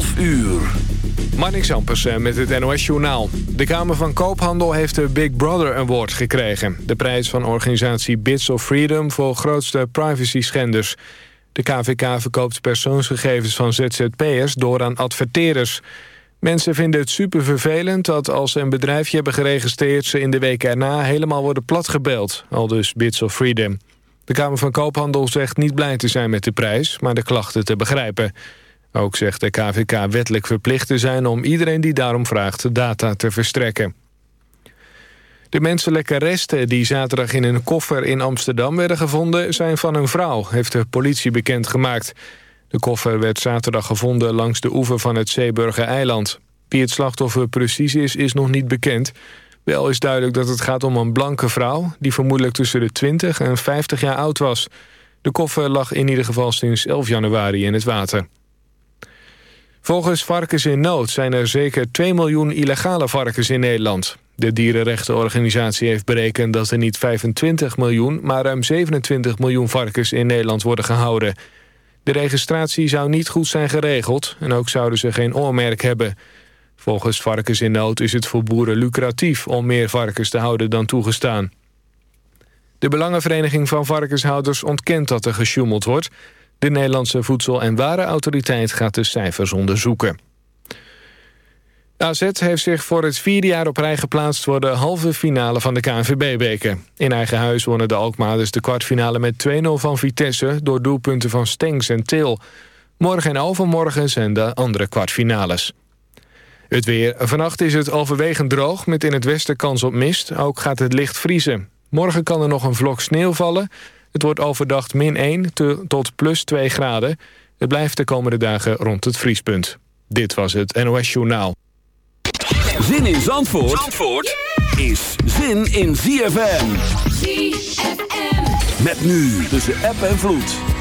12 uur. Ampersen met het NOS Journaal. De Kamer van Koophandel heeft de Big Brother Award gekregen. De prijs van organisatie Bits of Freedom voor grootste privacy-schenders. De KVK verkoopt persoonsgegevens van ZZP'ers door aan adverteerders. Mensen vinden het super vervelend dat als ze een bedrijfje hebben geregistreerd... ze in de week erna helemaal worden platgebeld, al dus Bits of Freedom. De Kamer van Koophandel zegt niet blij te zijn met de prijs... maar de klachten te begrijpen. Ook zegt de KVK wettelijk verplicht te zijn om iedereen die daarom vraagt data te verstrekken. De menselijke resten die zaterdag in een koffer in Amsterdam werden gevonden... zijn van een vrouw, heeft de politie bekendgemaakt. De koffer werd zaterdag gevonden langs de oever van het Zeeburger eiland. Wie het slachtoffer precies is, is nog niet bekend. Wel is duidelijk dat het gaat om een blanke vrouw... die vermoedelijk tussen de 20 en 50 jaar oud was. De koffer lag in ieder geval sinds 11 januari in het water. Volgens Varkens in Nood zijn er zeker 2 miljoen illegale varkens in Nederland. De dierenrechtenorganisatie heeft berekend dat er niet 25 miljoen... maar ruim 27 miljoen varkens in Nederland worden gehouden. De registratie zou niet goed zijn geregeld... en ook zouden ze geen oormerk hebben. Volgens Varkens in Nood is het voor boeren lucratief... om meer varkens te houden dan toegestaan. De Belangenvereniging van Varkenshouders ontkent dat er gesjoemeld wordt... De Nederlandse Voedsel- en Warenautoriteit gaat de cijfers onderzoeken. AZ heeft zich voor het vierde jaar op rij geplaatst... voor de halve finale van de KNVB-beker. In eigen huis wonnen de Alkmaarders de kwartfinale met 2-0 van Vitesse... door doelpunten van Stengs en Til. Morgen en overmorgen zijn de andere kwartfinales. Het weer. Vannacht is het overwegend droog met in het westen kans op mist. Ook gaat het licht vriezen. Morgen kan er nog een vlok sneeuw vallen... Het wordt overdag min 1 tot plus 2 graden. Het blijft de komende dagen rond het vriespunt. Dit was het NOS Journaal. Zin in Zandvoort, Zandvoort is zin in ZFM. ZFM. Met nu tussen app en vloed.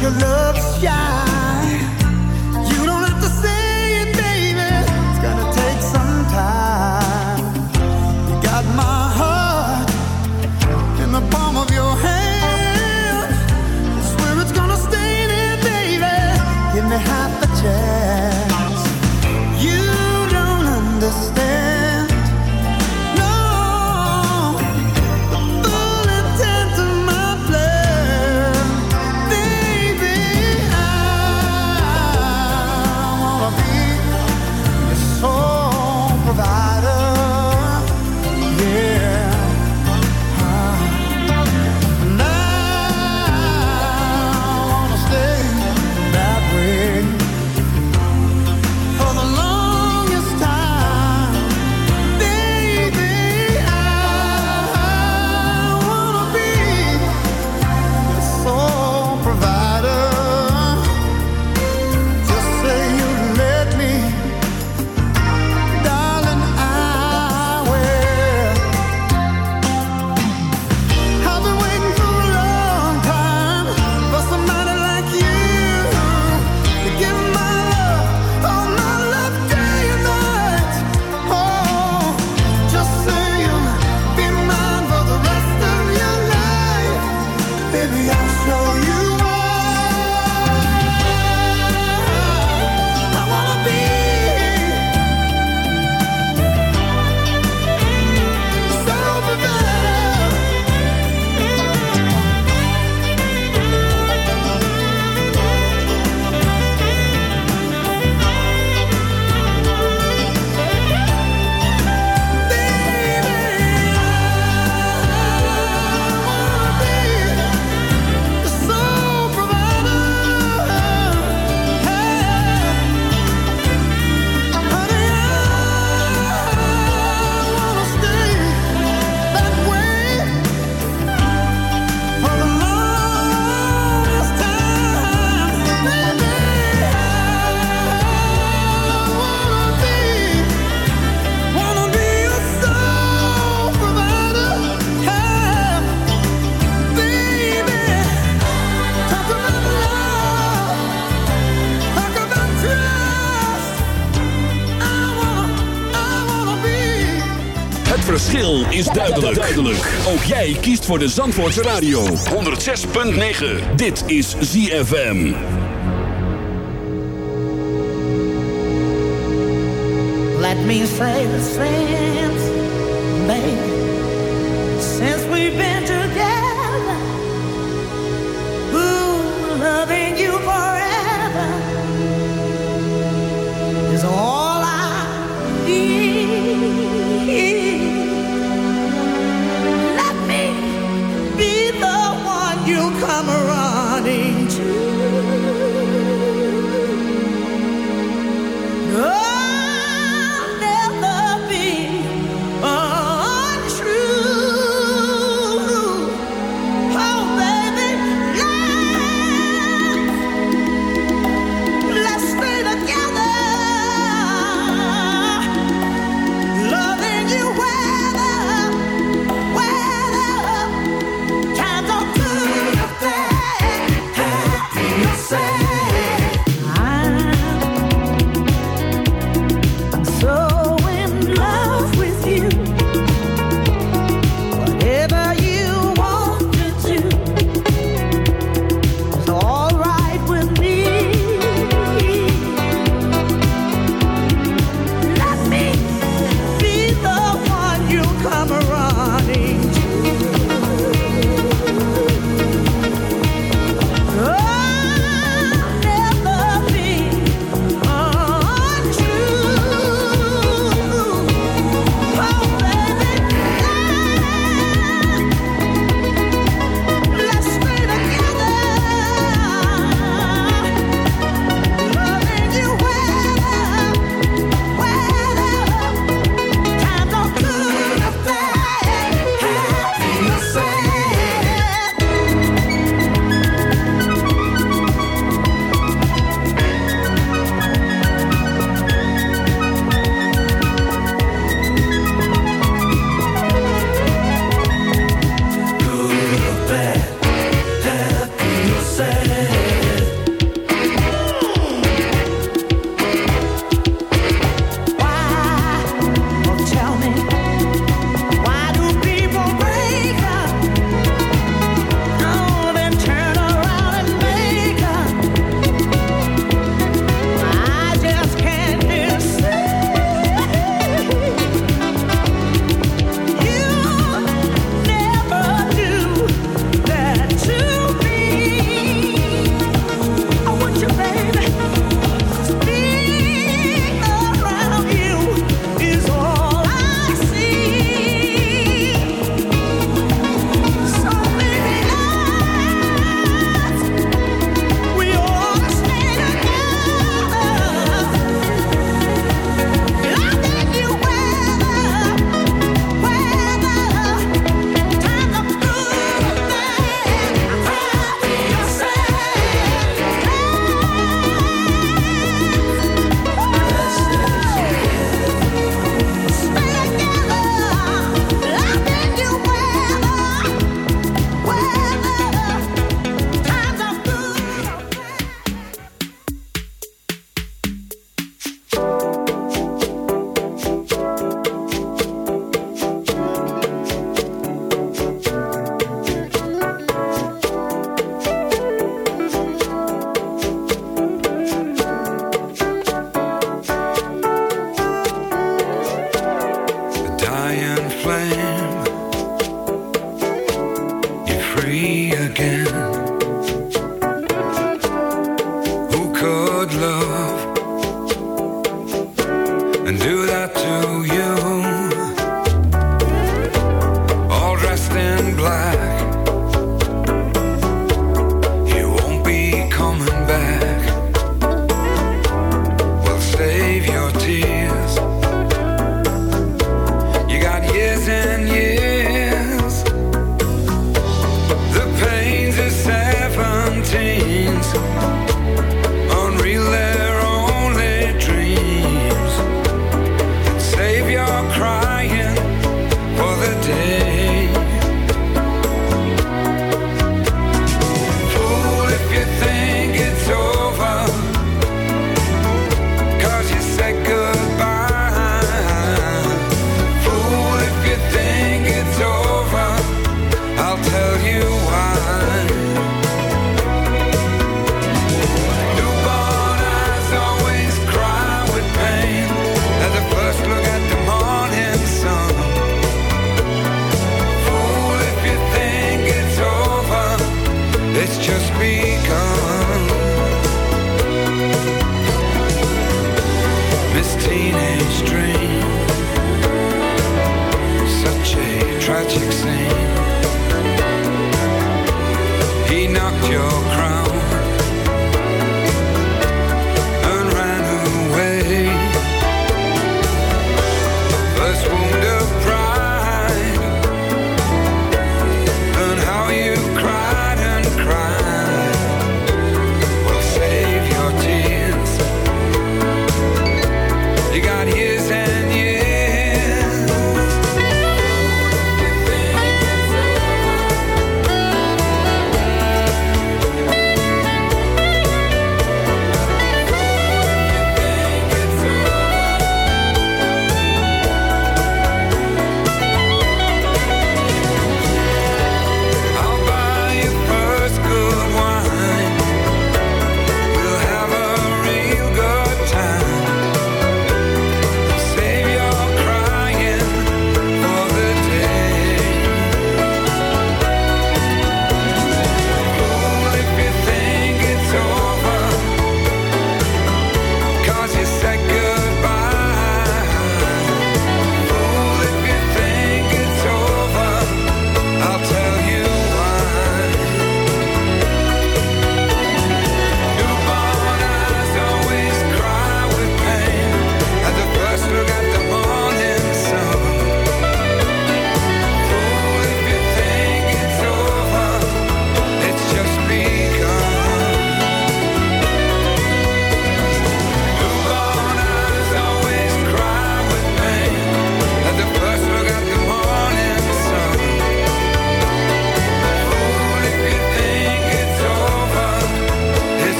your love shine. Jij kiest voor de Zandvoortse Radio. 106.9. Dit is ZFM. Let me say the baby.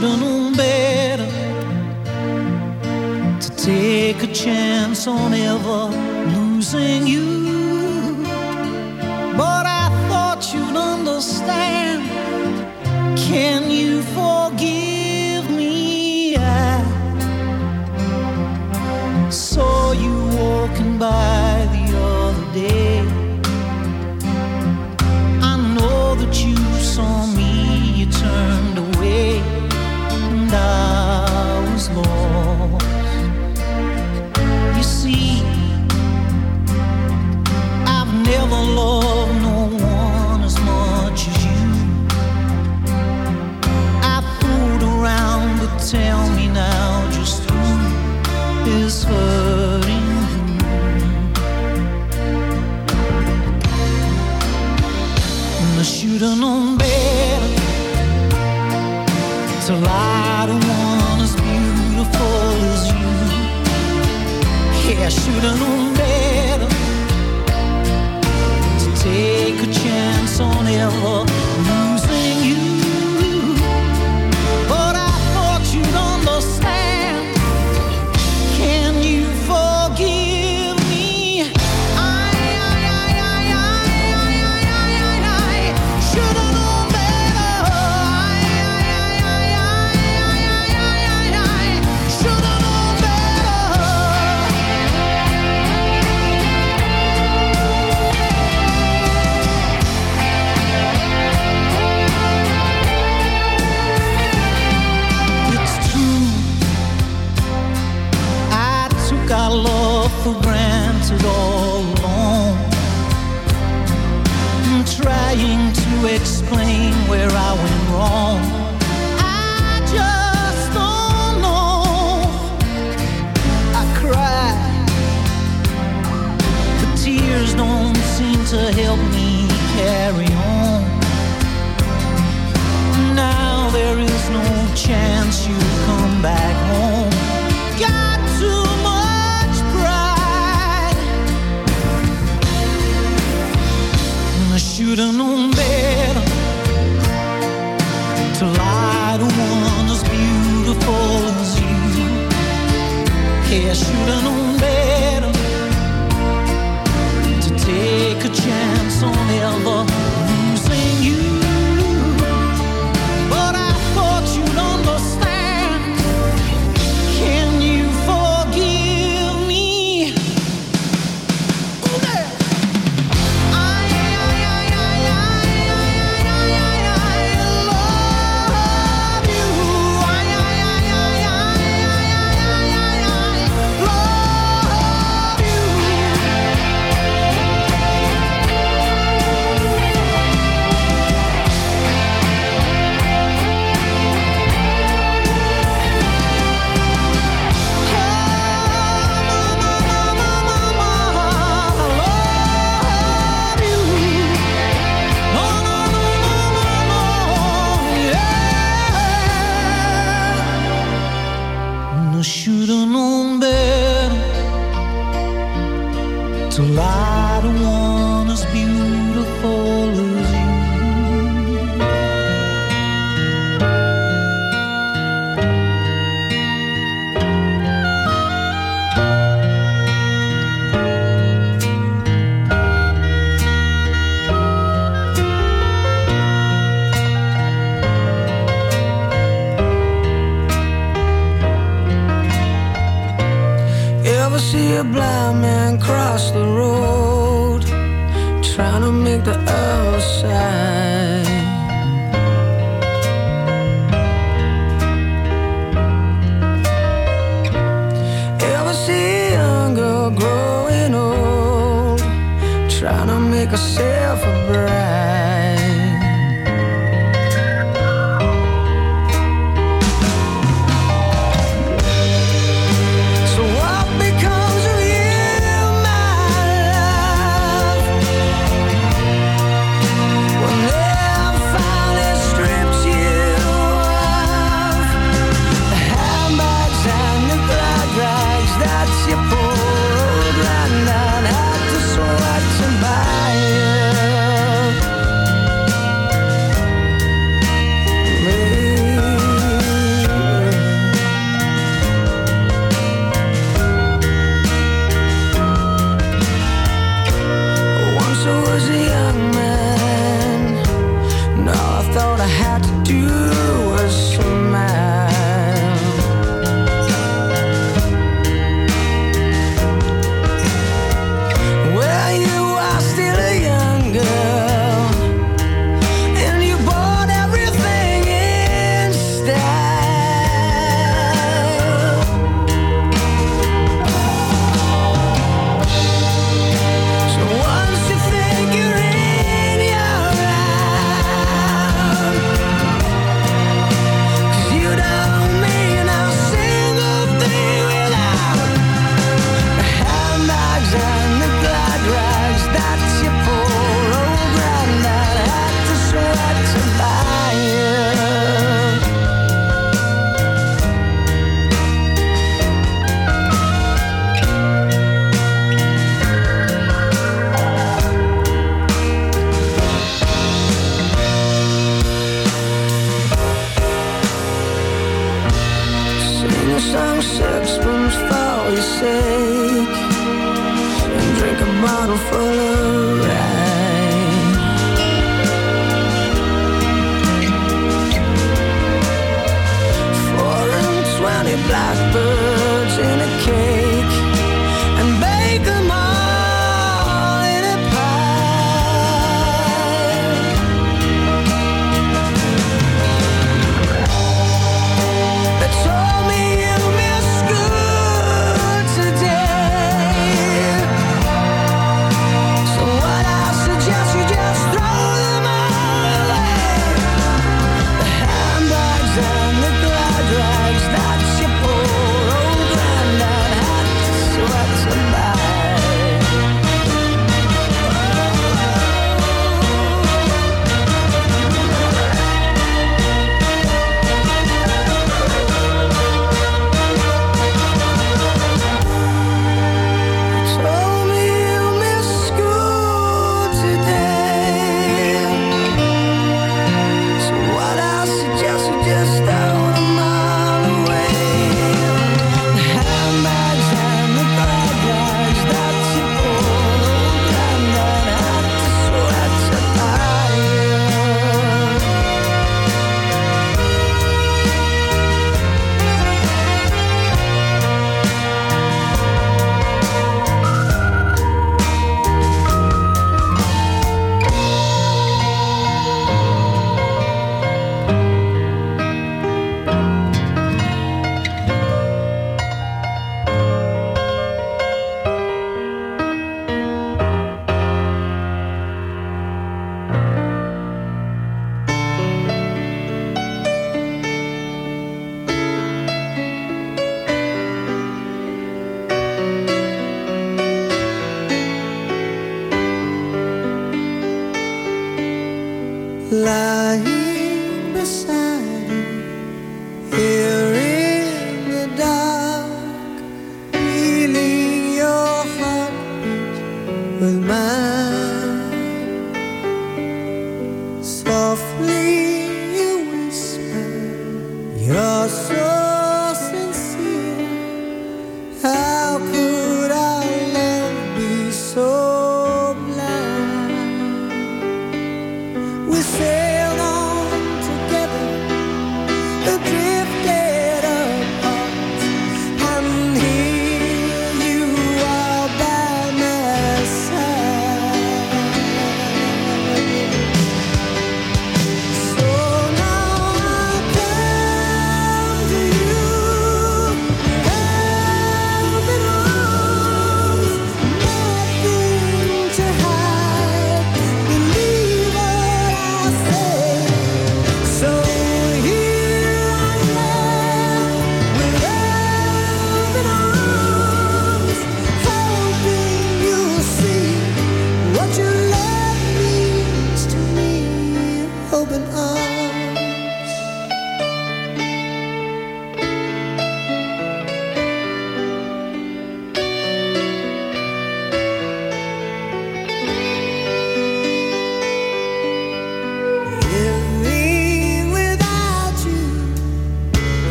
shoulda known better to take a chance on ever losing you.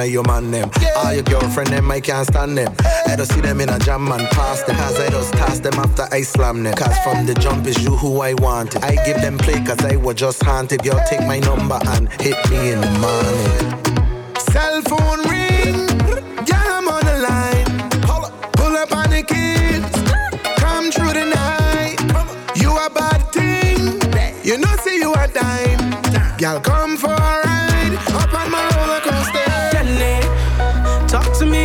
And be one of your man them. All your girlfriend them, I can't stand them. I don't see them in a jam man pass them. Cause I just toss them after I slam them. Cause from the jump is you who I wanted. I give them play cause I was just haunted. Girl, take my number and hit me in the morning. Cell phone ring. Yeah, I'm on the line. Pull up on the kids. Come through the night. You a bad thing. You know, see you a dime. Girl, come for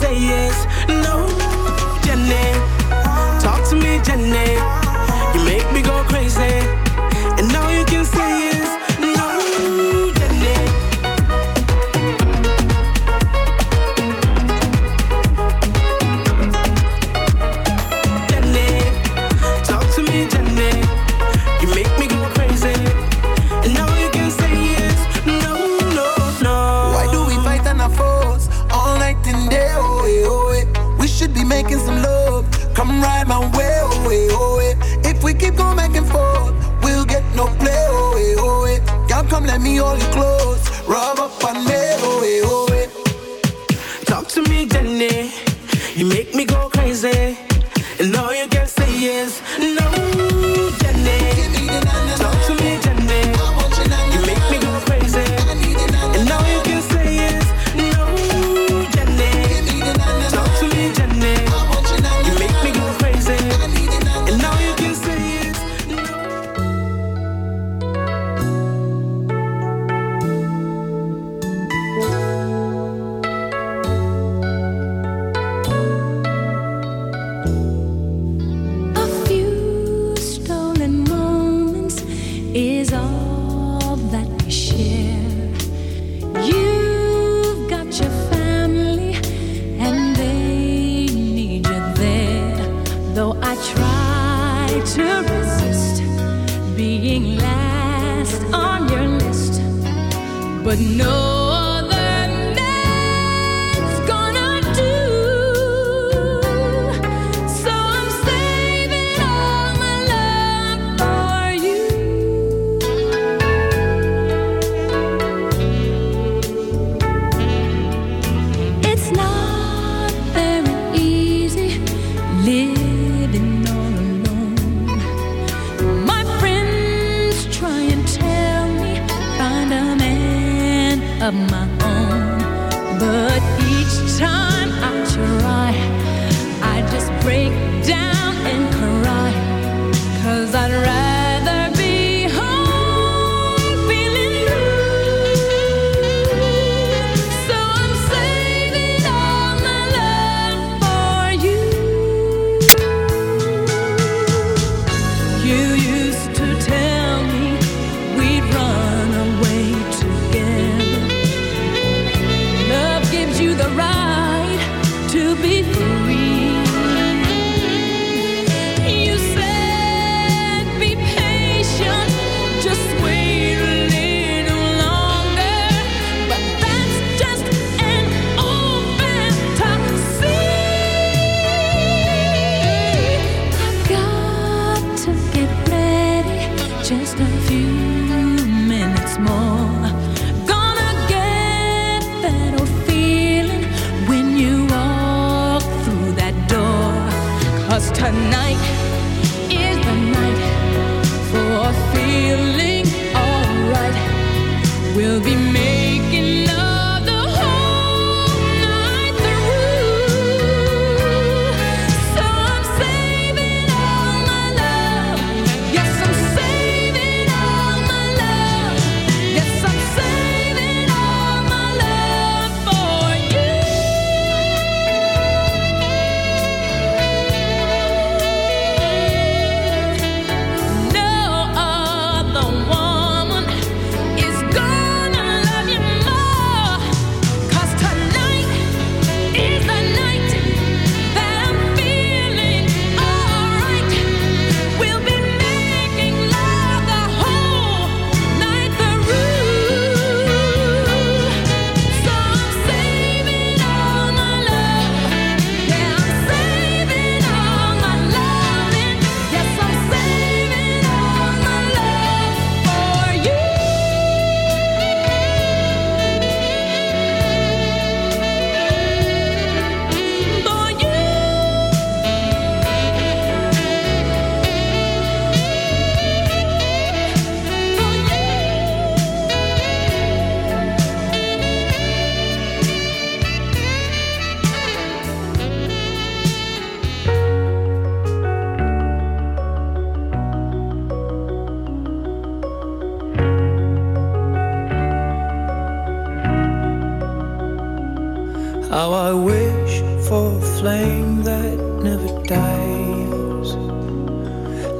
say yes. No, Jenny, tonight